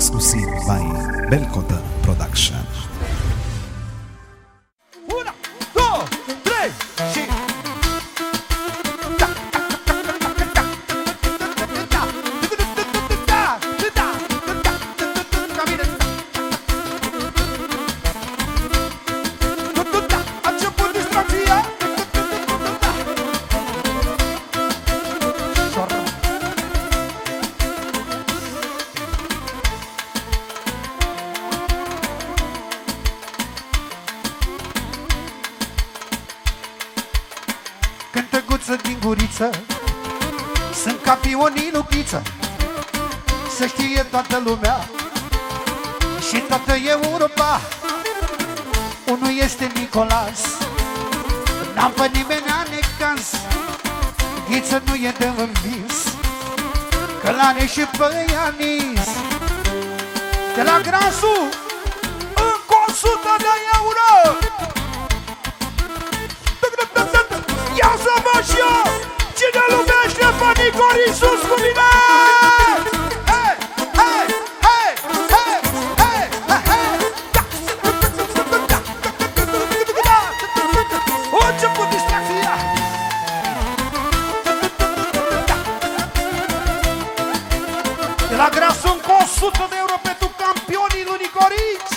exclusive by Belkota Production. Cântăguță din guriță. Sunt ca pionii lupiță Să știe toată lumea. Și toată Europa. Unul este Nicolas. N-am pe nimeni necaz Ghiță nu e de învins. Că l-are și pe Ianis De la Grasu Încă o sută de euro și eu Cine iubește pe Nicol Iisus cu mine? La grea sunt cu 100 de euro pentru campionii lui Nicorici!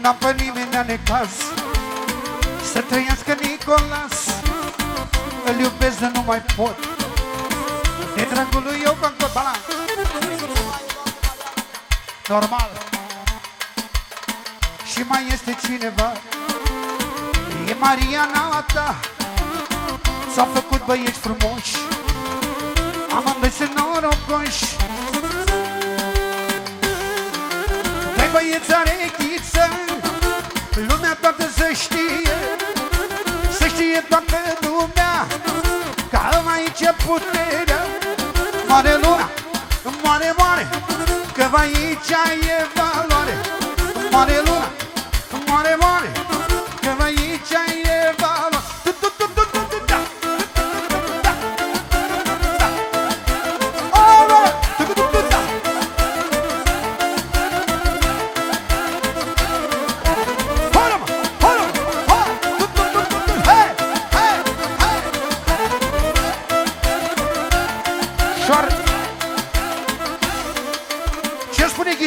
N-am pe nimeni la necaz să trăiască Nicolas. Îl iubesc de nu mai pot. De dragul lui eu v-am tot balan. Normal. Și mai este cineva. E Mariana ta. S-au făcut băieți frumoși. Amândoi sunt norocoși. Doi băieți are ghiță Lumea toată să știe Să știe toată lumea Că am aici puterea. Moare lumea, moare, moare Că aici e valoare. Moare lumea,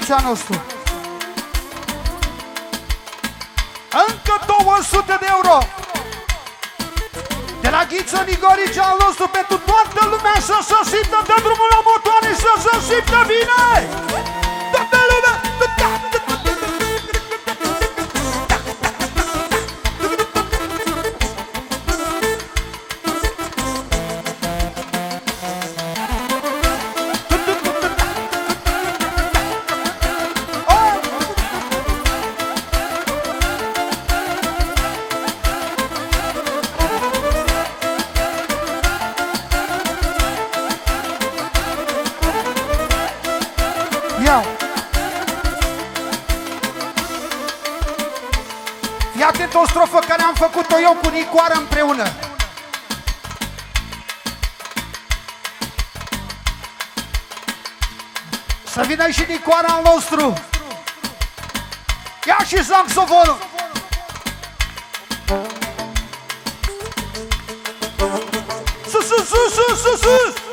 Ce spune ghița nostru? Încă 200 de euro De la Ghiță Nigorici al nostru Pentru toată lumea să se simtă Dă drumul la motoare să se simtă bine Fii atent o strofă care am făcut-o eu cu Nicoară împreună. Să vină și Nicoara al nostru Ia și saxofonul Sus, sus, sus, sus, sus, sus, sus,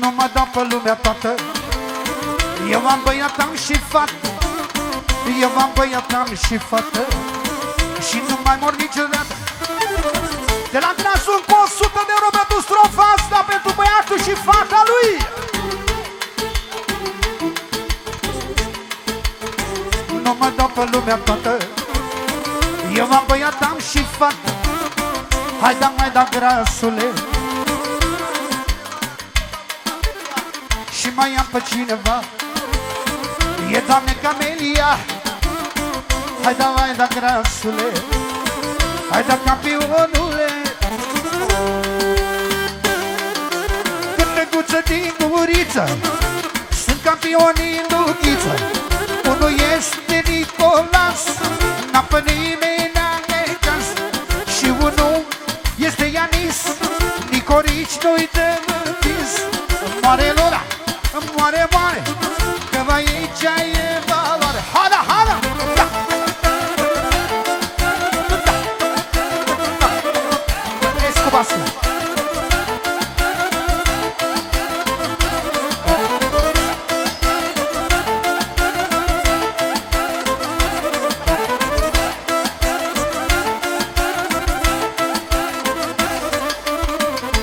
Nu mă dau pe lumea toată. Eu am băiat, am și fată. Eu am băiat, am și fată. Și nu mai mor niciodată. De la Grațu încă 100 de euro pentru strofa asta Pentru băiatul și fata lui. Nu mă dau pe lumea toată. Eu am băiat, am și fată. Hai da mai da grasule mai am pe cineva. E doamne Camelia Hai da mai da grasule Hai da campionule învață din guriță Sunt campioni în lughiță Unul este Nicolas N-a pe nimeni necas Și unul este Ianis Nicorici nu-i de învins Moare Lora, moare, moare Că aici e valoare Hada, hada! Da! Escobasul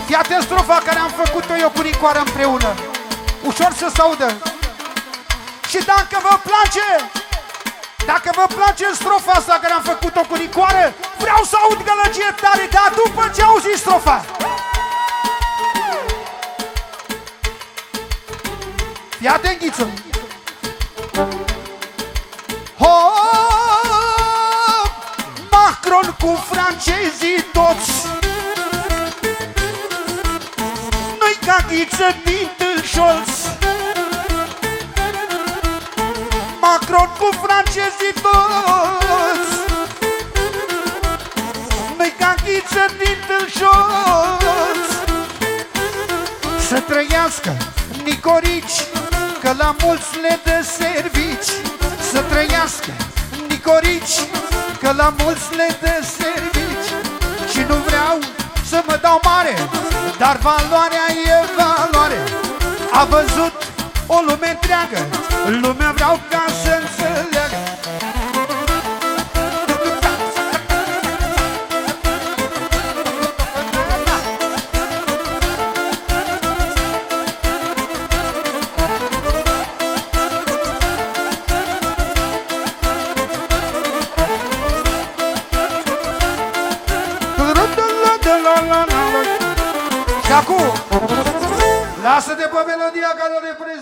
Fii atent strofa care am făcut-o eu cu Nicoară împreună Ușor să se audă. Și dacă vă place Dacă vă place strofa asta care am făcut-o cu Nicoară Vreau să aud gălăgie tare Dar după ce auzi strofa. Fii atent, Ghiță. Hop! Macron cu francezii toți Nu-i ca ghiță din Scholz Macron cu francezii toți. Nu-i ca ghiță din Scholz Să trăiască Nicorici Că la mulți le dă servici. Să trăiască Nicorici Că la mulți le dă servici. Și nu vreau să mă dau mare Dar valoarea e valoare. A văzut o lume întreagă Lumea vreau ca să Și acum Lasă-te pe melodia care o reprezintă